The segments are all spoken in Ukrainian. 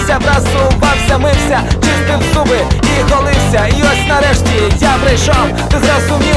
мився, прасувався, мився, чистив зуби і голився. І ось нарешті я прийшов, ти зрозумів.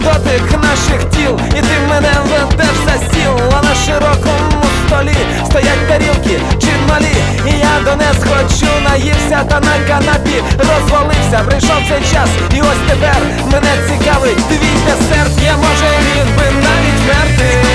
Дотик наших тіл, і ти мене ведеш за стіл, а на широкому столі стоять тарілки чи малі, І я донес хочу, наївся та на канапі розвалився. Прийшов цей час, і ось тепер мене цікавить твій десерт. Я може міг би навіть мерти